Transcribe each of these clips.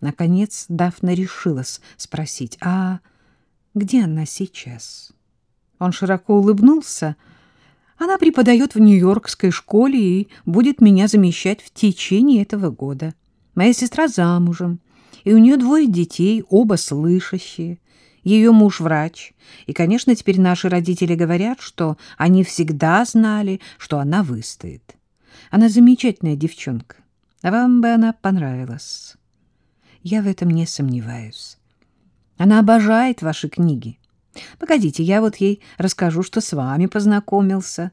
Наконец Дафна решилась спросить, а где она сейчас? Он широко улыбнулся. Она преподает в Нью-Йоркской школе и будет меня замещать в течение этого года. Моя сестра замужем, и у нее двое детей, оба слышащие. Ее муж врач. И, конечно, теперь наши родители говорят, что они всегда знали, что она выстоит. Она замечательная девчонка. Вам бы она понравилась. Я в этом не сомневаюсь. Она обожает ваши книги. Погодите, я вот ей расскажу, что с вами познакомился.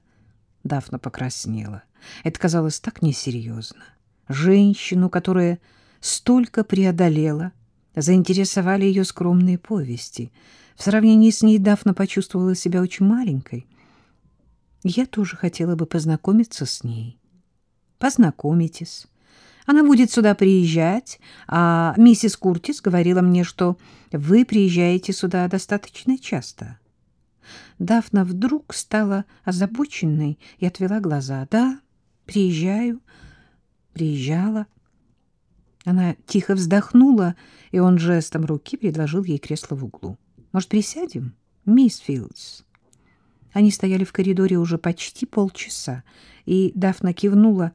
Дафна покраснела. Это казалось так несерьезно. Женщину, которая столько преодолела, заинтересовали ее скромные повести. В сравнении с ней Дафна почувствовала себя очень маленькой. Я тоже хотела бы познакомиться с ней. Познакомитесь. Она будет сюда приезжать, а миссис Куртис говорила мне, что вы приезжаете сюда достаточно часто. Дафна вдруг стала озабоченной и отвела глаза. Да, приезжаю, приезжала. Она тихо вздохнула, и он жестом руки предложил ей кресло в углу. Может, присядем, мисс Филдс? Они стояли в коридоре уже почти полчаса, и Дафна кивнула.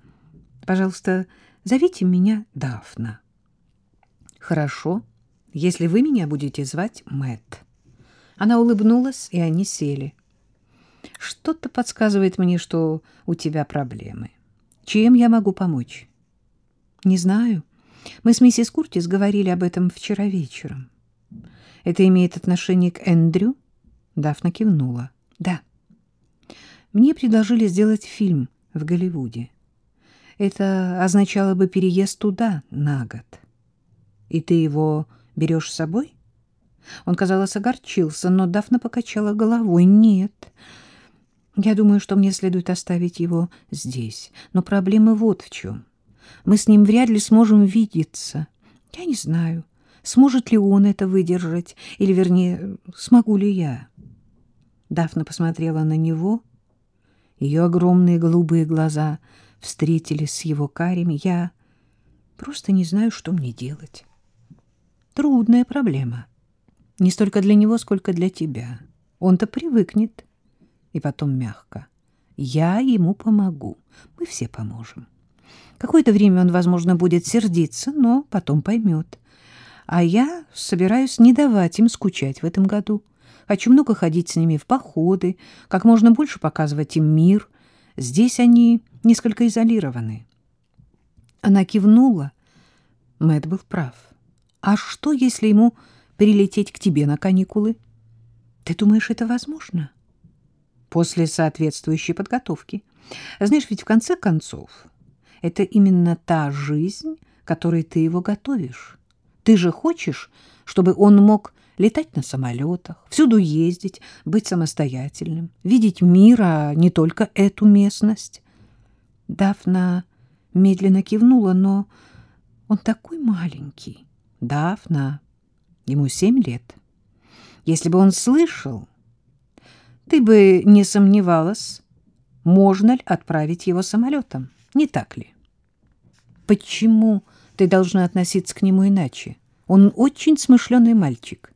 Пожалуйста, Зовите меня Дафна. Хорошо, если вы меня будете звать Мэт. Она улыбнулась, и они сели. Что-то подсказывает мне, что у тебя проблемы. Чем я могу помочь? Не знаю. Мы с миссис Куртис говорили об этом вчера вечером. Это имеет отношение к Эндрю? Дафна кивнула. Да. Мне предложили сделать фильм в Голливуде. Это означало бы переезд туда на год. И ты его берешь с собой? Он, казалось, огорчился, но Дафна покачала головой. Нет. Я думаю, что мне следует оставить его здесь. Но проблема вот в чем. Мы с ним вряд ли сможем видеться. Я не знаю, сможет ли он это выдержать, или, вернее, смогу ли я. Дафна посмотрела на него. Ее огромные голубые глаза — встретились с его карями. Я просто не знаю, что мне делать. Трудная проблема. Не столько для него, сколько для тебя. Он-то привыкнет. И потом мягко. Я ему помогу. Мы все поможем. Какое-то время он, возможно, будет сердиться, но потом поймет. А я собираюсь не давать им скучать в этом году. Хочу много ходить с ними в походы, как можно больше показывать им мир. Здесь они несколько изолированы. Она кивнула. Мэт был прав. А что, если ему прилететь к тебе на каникулы? Ты думаешь, это возможно? После соответствующей подготовки. Знаешь, ведь в конце концов это именно та жизнь, которой ты его готовишь. Ты же хочешь, чтобы он мог летать на самолетах, всюду ездить, быть самостоятельным, видеть мир, а не только эту местность. Дафна медленно кивнула, но он такой маленький. Дафна, ему семь лет. Если бы он слышал, ты бы не сомневалась, можно ли отправить его самолетом, не так ли? Почему ты должна относиться к нему иначе? Он очень смышленый мальчик.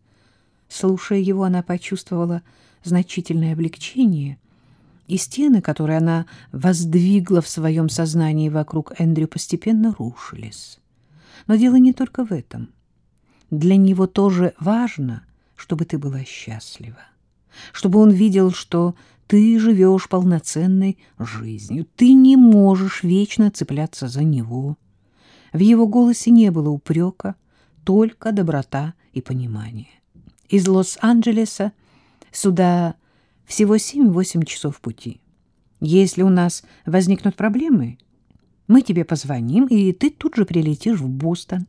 Слушая его, она почувствовала значительное облегчение — и стены, которые она воздвигла в своем сознании вокруг Эндрю, постепенно рушились. Но дело не только в этом. Для него тоже важно, чтобы ты была счастлива, чтобы он видел, что ты живешь полноценной жизнью, ты не можешь вечно цепляться за него. В его голосе не было упрека, только доброта и понимание. Из Лос-Анджелеса сюда всего 7-8 часов пути. Если у нас возникнут проблемы, мы тебе позвоним, и ты тут же прилетишь в Бостон.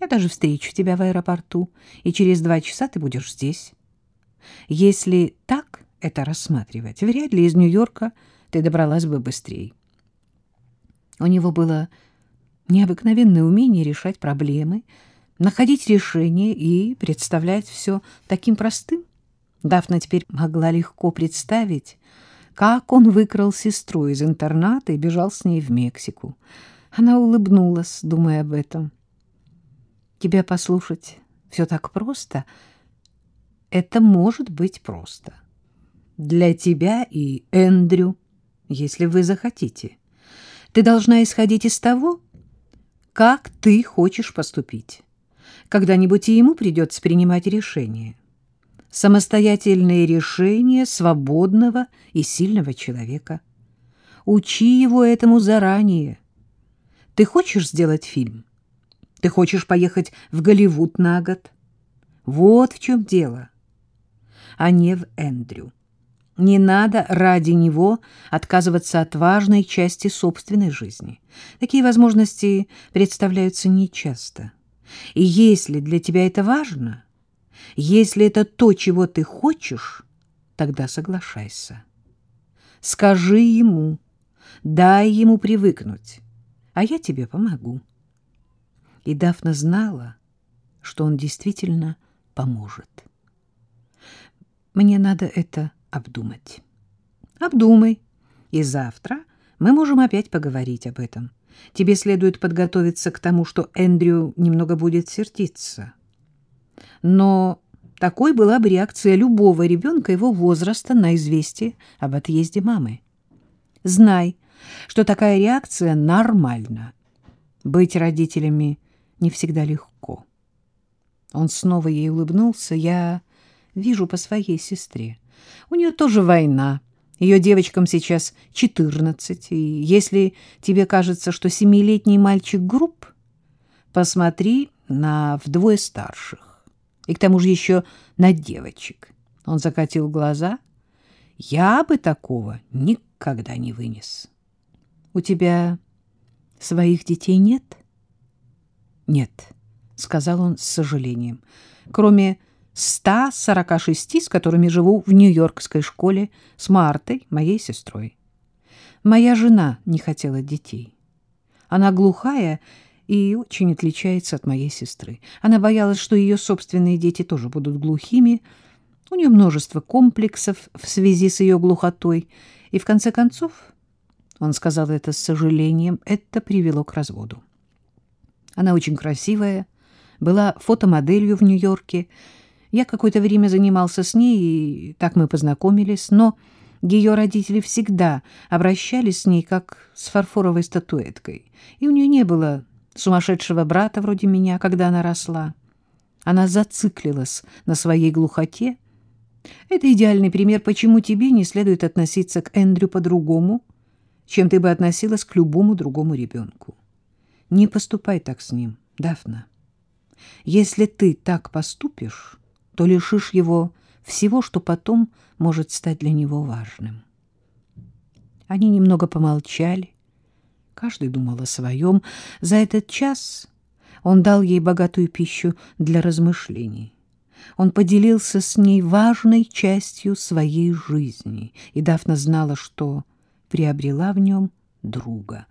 Я даже встречу тебя в аэропорту, и через два часа ты будешь здесь. Если так это рассматривать, вряд ли из Нью-Йорка ты добралась бы быстрее. У него было необыкновенное умение решать проблемы, находить решения и представлять все таким простым. Дафна теперь могла легко представить, как он выкрал сестру из интерната и бежал с ней в Мексику. Она улыбнулась, думая об этом. тебя послушать все так просто. Это может быть просто. Для тебя и Эндрю, если вы захотите. Ты должна исходить из того, как ты хочешь поступить. Когда-нибудь и ему придется принимать решение. Самостоятельные решения свободного и сильного человека. Учи его этому заранее. Ты хочешь сделать фильм? Ты хочешь поехать в Голливуд на год? Вот в чем дело. А не в Эндрю. Не надо ради него отказываться от важной части собственной жизни. Такие возможности представляются нечасто. И если для тебя это важно, если это то, чего ты хочешь, тогда соглашайся. Скажи ему, дай ему привыкнуть, а я тебе помогу. И Дафна знала, что он действительно поможет. Мне надо это обдумать. Обдумай, и завтра мы можем опять поговорить об этом. Тебе следует подготовиться к тому, что Эндрю немного будет сердиться. Но такой была бы реакция любого ребенка его возраста на известие об отъезде мамы. Знай, что такая реакция нормальна. Быть родителями не всегда легко. Он снова ей улыбнулся. Я вижу по своей сестре. У нее тоже война. Ее девочкам сейчас 14. И если тебе кажется, что семилетний мальчик груб, посмотри на вдвое старших. И к тому же еще на девочек. Он закатил глаза. Я бы такого никогда не вынес. У тебя своих детей нет? Нет, сказал он с сожалением. Кроме 146, с которыми живу в Нью-Йоркской школе с Мартой, моей сестрой. Моя жена не хотела детей. Она глухая и очень отличается от моей сестры. Она боялась, что ее собственные дети тоже будут глухими. У нее множество комплексов в связи с ее глухотой. И в конце концов, он сказал это с сожалением, это привело к разводу. Она очень красивая, была фотомоделью в Нью-Йорке, я какое-то время занимался с ней, и так мы познакомились, но ее родители всегда обращались с ней как с фарфоровой статуэткой, и у нее не было сумасшедшего брата вроде меня, когда она росла. Она зациклилась на своей глухоте. Это идеальный пример, почему тебе не следует относиться к Эндрю по-другому, чем ты бы относилась к любому другому ребенку. Не поступай так с ним, Дафна. Если ты так поступишь то лишишь его всего, что потом может стать для него важным. Они немного помолчали. Каждый думал о своем. За этот час он дал ей богатую пищу для размышлений. Он поделился с ней важной частью своей жизни, и Дафна знала, что приобрела в нем друга.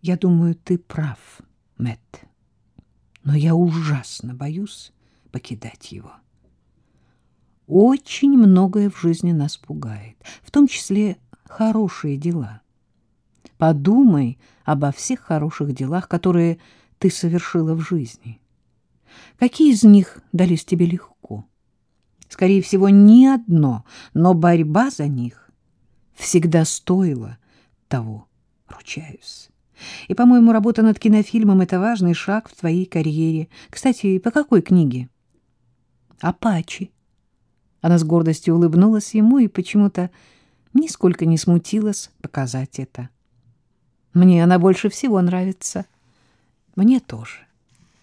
«Я думаю, ты прав, Мэтт, но я ужасно боюсь покидать его». Очень многое в жизни нас пугает, в том числе хорошие дела. Подумай обо всех хороших делах, которые ты совершила в жизни. Какие из них дались тебе легко? Скорее всего, ни одно, но борьба за них всегда стоила того, ручаюсь. И, по-моему, работа над кинофильмом — это важный шаг в твоей карьере. Кстати, по какой книге? «Апачи». Она с гордостью улыбнулась ему и почему-то нисколько не смутилась показать это. Мне она больше всего нравится. Мне тоже.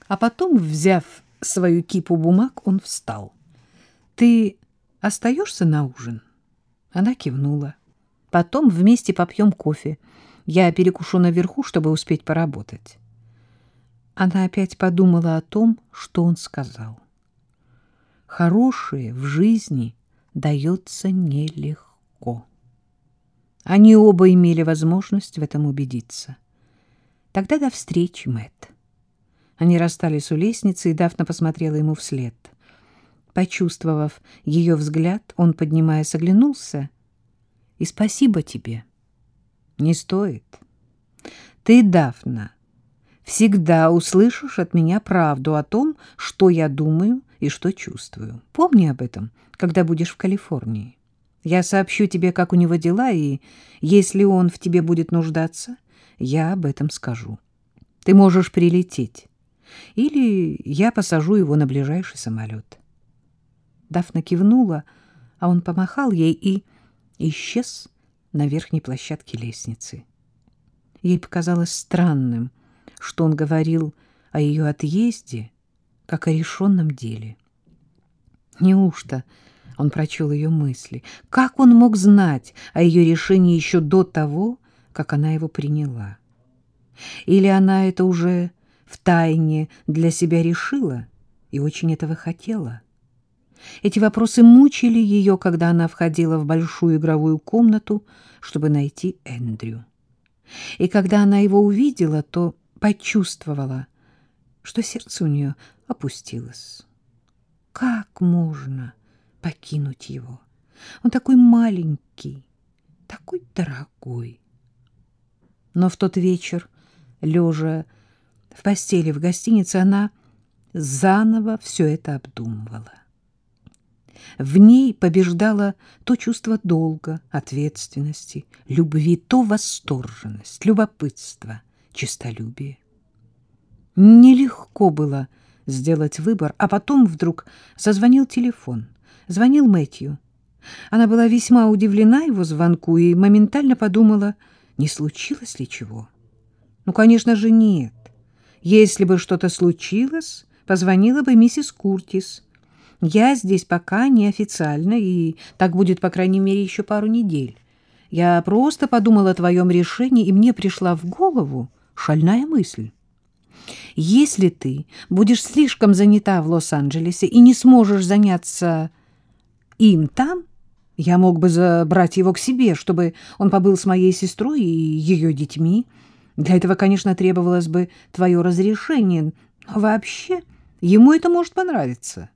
А потом, взяв свою кипу бумаг, он встал. Ты остаешься на ужин? Она кивнула. Потом вместе попьем кофе. Я перекушу наверху, чтобы успеть поработать. Она опять подумала о том, что он сказал хорошее в жизни дается нелегко. Они оба имели возможность в этом убедиться. Тогда до встречи, Мэтт. Они расстались у лестницы, и Дафна посмотрела ему вслед. Почувствовав ее взгляд, он, поднимаясь, оглянулся. «И спасибо тебе. Не стоит. Ты, Дафна, всегда услышишь от меня правду о том, что я думаю и что чувствую. Помни об этом, когда будешь в Калифорнии. Я сообщу тебе, как у него дела, и если он в тебе будет нуждаться, я об этом скажу. Ты можешь прилететь. Или я посажу его на ближайший самолет. Дафна кивнула, а он помахал ей и исчез на верхней площадке лестницы. Ей показалось странным, что он говорил о ее отъезде, как о решенном деле. Неужто он прочел ее мысли? Как он мог знать о ее решении еще до того, как она его приняла? Или она это уже втайне для себя решила и очень этого хотела? Эти вопросы мучили ее, когда она входила в большую игровую комнату, чтобы найти Эндрю. И когда она его увидела, то почувствовала, что сердце у нее опустилось. Как можно покинуть его? Он такой маленький, такой дорогой. Но в тот вечер, лежа в постели в гостинице, она заново все это обдумывала. В ней побеждало то чувство долга, ответственности, любви, то восторженность, любопытство, честолюбие. Нелегко было сделать выбор, а потом вдруг зазвонил телефон. Звонил Мэтью. Она была весьма удивлена его звонку и моментально подумала, не случилось ли чего. Ну, конечно же, нет. Если бы что-то случилось, позвонила бы миссис Куртис. Я здесь пока неофициально, и так будет, по крайней мере, еще пару недель. Я просто подумала о твоем решении, и мне пришла в голову шальная мысль. Если ты будешь слишком занята в Лос-Анджелесе и не сможешь заняться им там, я мог бы забрать его к себе, чтобы он побыл с моей сестрой и ее детьми. Для этого, конечно, требовалось бы твое разрешение, но вообще ему это может понравиться.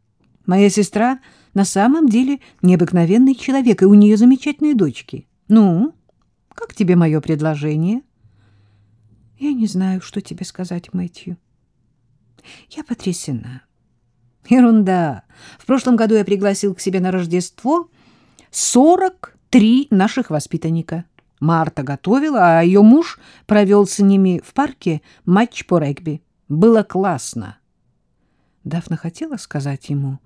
Моя сестра на самом деле необыкновенный человек, и у нее замечательные дочки. Ну, как тебе мое предложение? Я не знаю, что тебе сказать, Мэтью. Я потрясена. Ерунда. В прошлом году я пригласил к себе на Рождество 43 наших воспитанника. Марта готовила, а ее муж провел с ними в парке матч по регби. Было классно. Дафна хотела сказать ему,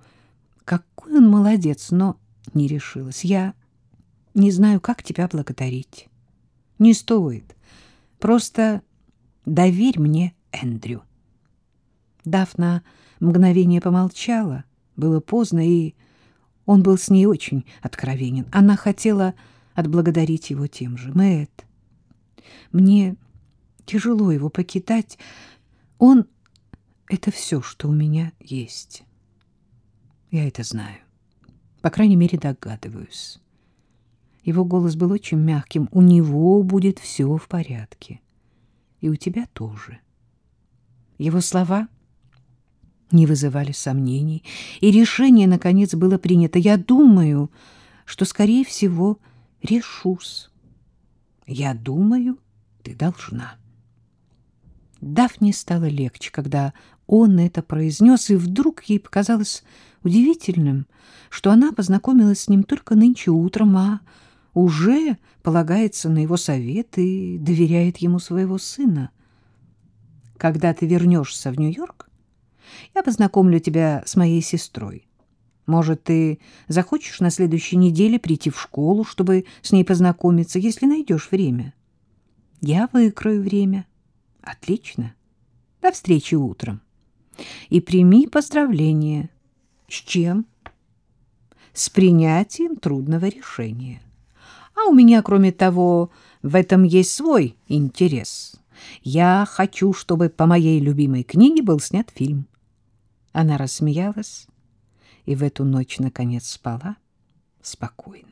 какой он молодец, но не решилась. Я не знаю, как тебя благодарить. Не стоит. Просто доверь мне Эндрю. Дафна мгновение помолчала. Было поздно, и он был с ней очень откровенен. Она хотела отблагодарить его тем же. Мэтт, мне тяжело его покидать. Он — это все, что у меня есть. Я это знаю. По крайней мере, догадываюсь. Его голос был очень мягким. У него будет все в порядке. И у тебя тоже. Его слова не вызывали сомнений, и решение, наконец, было принято. Я думаю, что, скорее всего, решусь. Я думаю, ты должна. Дафне стало легче, когда он это произнес, и вдруг ей показалось удивительным, что она познакомилась с ним только нынче утром, а уже полагается на его совет и доверяет ему своего сына. Когда ты вернешься в Нью-Йорк, я познакомлю тебя с моей сестрой. Может, ты захочешь на следующей неделе прийти в школу, чтобы с ней познакомиться, если найдешь время? Я выкрою время. Отлично. До встречи утром. И прими поздравления. С чем? С принятием трудного решения. А у меня, кроме того, в этом есть свой интерес. Я хочу, чтобы по моей любимой книге был снят фильм. Она рассмеялась и в эту ночь, наконец, спала спокойно.